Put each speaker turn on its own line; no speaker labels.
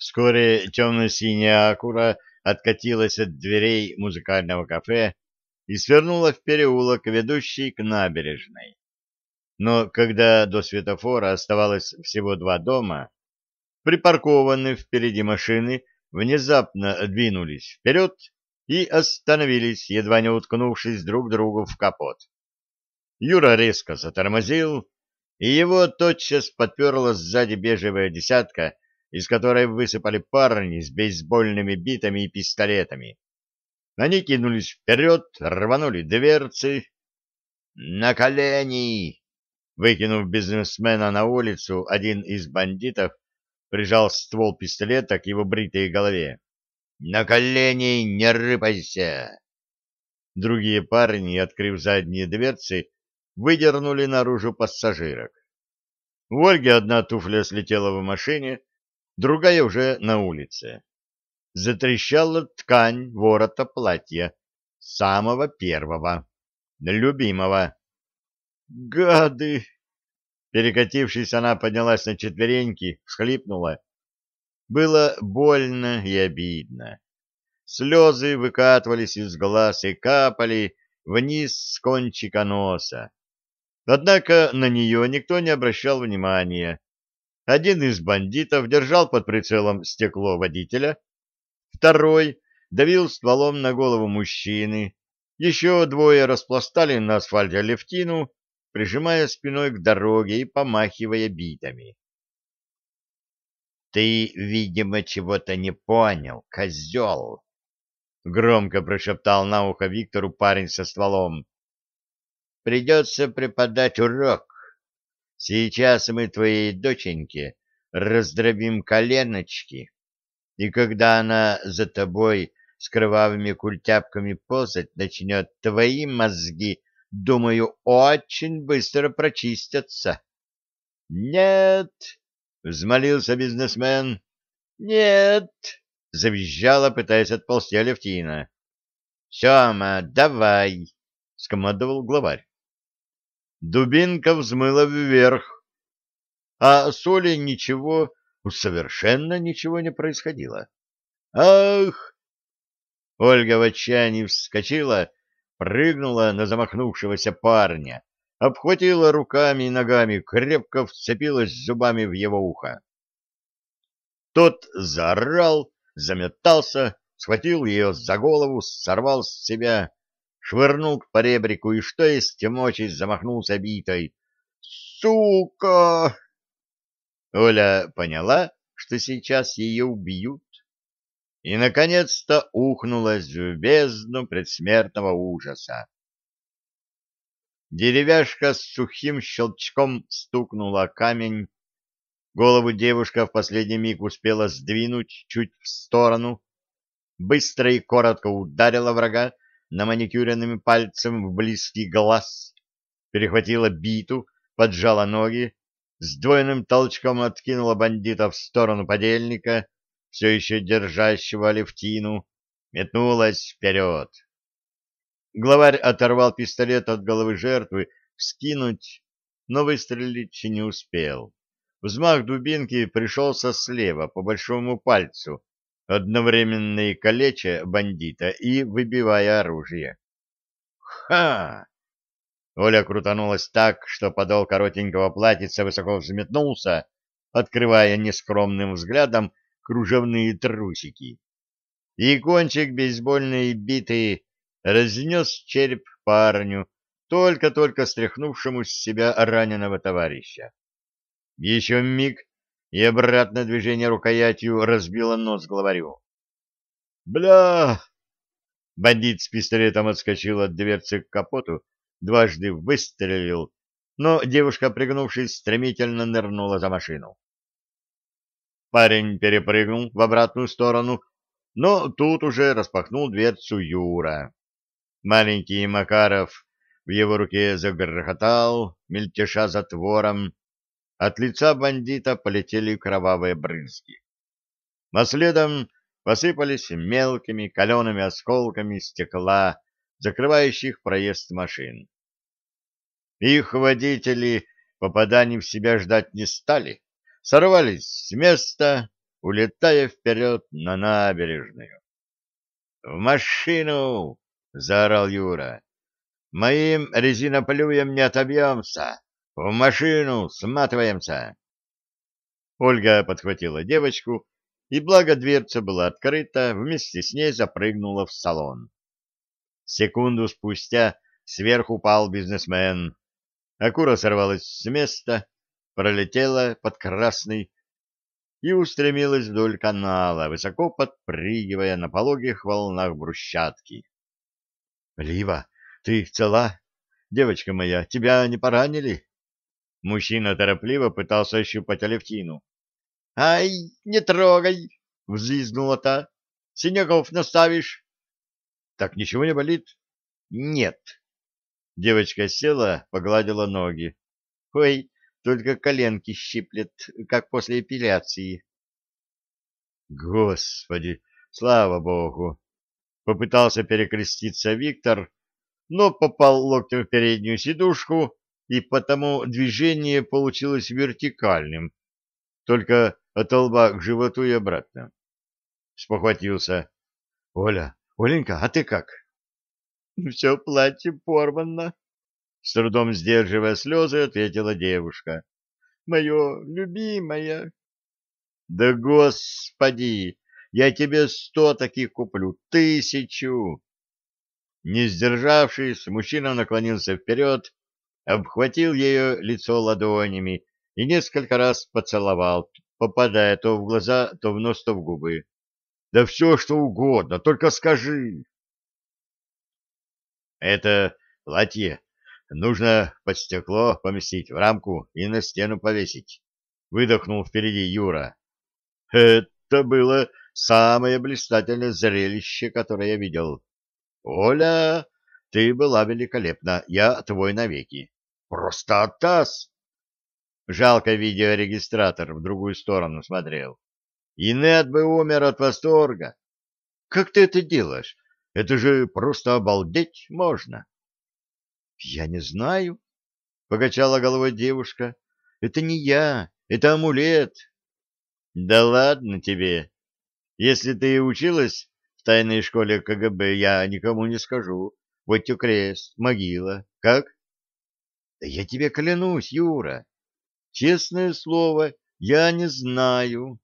Вскоре темно-синяя акура откатилась от дверей музыкального кафе и свернула в переулок, ведущий к набережной. Но когда до светофора оставалось всего два дома, припаркованные впереди машины внезапно двинулись вперед и остановились, едва не уткнувшись друг другу в капот. Юра резко затормозил, и его тотчас подперла сзади бежевая десятка, из которой высыпали парни с бейсбольными битами и пистолетами. Они кинулись вперед, рванули дверцы. «На колени!» Выкинув бизнесмена на улицу, один из бандитов прижал ствол пистолета к его бритой голове. «На колени не рыпайся!» Другие парни, открыв задние дверцы, выдернули наружу пассажирок. У Ольги одна туфля слетела в машине, другая уже на улице. Затрещала ткань ворота платья, самого первого, любимого. «Гады!» Перекатившись, она поднялась на четвереньки, всхлипнула. Было больно и обидно. Слезы выкатывались из глаз и капали вниз с кончика носа. Однако на нее никто не обращал внимания. Один из бандитов держал под прицелом стекло водителя, второй давил стволом на голову мужчины, еще двое распластали на асфальте лефтину, прижимая спиной к дороге и помахивая битами. — Ты, видимо, чего-то не понял, козел! — громко прошептал на ухо Виктору парень со стволом. — Придется преподать урок. Сейчас мы твоей доченьке раздробим коленочки, и когда она за тобой с кровавыми культяпками ползать начнет, твои мозги, думаю, очень быстро прочистятся. — Нет! — взмолился бизнесмен. — Нет! — завизжала, пытаясь отползти Алевтина. — Сема, давай! — скомандовал главарь. Дубинка взмыла вверх, а с Олей ничего, совершенно ничего не происходило. «Ах!» Ольга в отчаянии вскочила, прыгнула на замахнувшегося парня, обхватила руками и ногами, крепко вцепилась зубами в его ухо. Тот заорал, заметался, схватил ее за голову, сорвал с себя швырнул к поребрику и что есть мочи замахнулся битой. «Сука!» Оля поняла, что сейчас ее убьют, и, наконец-то, ухнулась в бездну предсмертного ужаса. Деревяшка с сухим щелчком стукнула камень. Голову девушка в последний миг успела сдвинуть чуть в сторону, быстро и коротко ударила врага на маникюренными пальцем в близкий глаз, перехватила биту, поджала ноги, с двойным толчком откинула бандита в сторону подельника, все еще держащего Левтину, метнулась вперед. Главарь оторвал пистолет от головы жертвы, скинуть, но выстрелить не успел. Взмах дубинки пришелся слева по большому пальцу, одновременно и калеча бандита и выбивая оружие. «Ха!» Оля крутанулась так, что подол коротенького платьица высоко взметнулся, открывая нескромным взглядом кружевные трусики. И кончик бейсбольной биты разнес череп парню, только-только стряхнувшему с себя раненого товарища. Еще миг, и обратное движение рукоятью разбило нос главарю. «Бля!» Бандит с пистолетом отскочил от дверцы к капоту, дважды выстрелил, но девушка, пригнувшись, стремительно нырнула за машину. Парень перепрыгнул в обратную сторону, но тут уже распахнул дверцу Юра. Маленький Макаров в его руке загрохотал, мельтеша затвором, от лица бандита полетели кровавые брызги. А следом посыпались мелкими калеными осколками стекла, закрывающих проезд машин. Их водители попаданий в себя ждать не стали, сорвались с места, улетая вперед на набережную. «В машину!» — заорал Юра. «Моим резиноплюем не отобьемся! В машину! Сматываемся!» Ольга подхватила девочку, и благо дверца была открыта, вместе с ней запрыгнула в салон. Секунду спустя сверху упал бизнесмен. Акура сорвалась с места, пролетела под красный и устремилась вдоль канала, высоко подпрыгивая на пологих волнах брусчатки. — Лива, ты цела? Девочка моя, тебя не поранили? Мужчина торопливо пытался ощупать Алевтину. — Ай, не трогай! — взвизгнула та. — Синяков наставишь? — Так ничего не болит? — Нет. Девочка села, погладила ноги. — Ой, только коленки щиплет, как после эпиляции. Господи, слава богу! Попытался перекреститься Виктор, но попал локтем в переднюю сидушку, и потому движение получилось вертикальным, только от лба к животу и обратно. Спохватился. — Оля, Оленька, а ты как? — Все платье порвано, с трудом сдерживая слезы, ответила девушка. Мое любимое. Да господи, я тебе сто таких куплю, тысячу. Не сдержавшись, мужчина наклонился вперед, обхватил ее лицо ладонями и несколько раз поцеловал, попадая то в глаза, то в нос, то в губы. Да все, что угодно, только скажи. Это платье Нужно под стекло поместить в рамку и на стену повесить. Выдохнул впереди Юра. Это было самое блистательное зрелище, которое я видел. Оля, ты была великолепна, я твой навеки. Просто атас! Жалко видеорегистратор в другую сторону смотрел. И нет бы умер от восторга. Как ты это делаешь? Это же просто обалдеть можно. Я не знаю, покачала головой девушка. Это не я, это амулет. Да ладно тебе. Если ты училась в тайной школе КГБ, я никому не скажу. Вот тебе крест, могила. Как? Да я тебе клянусь, Юра. Честное слово, я не знаю.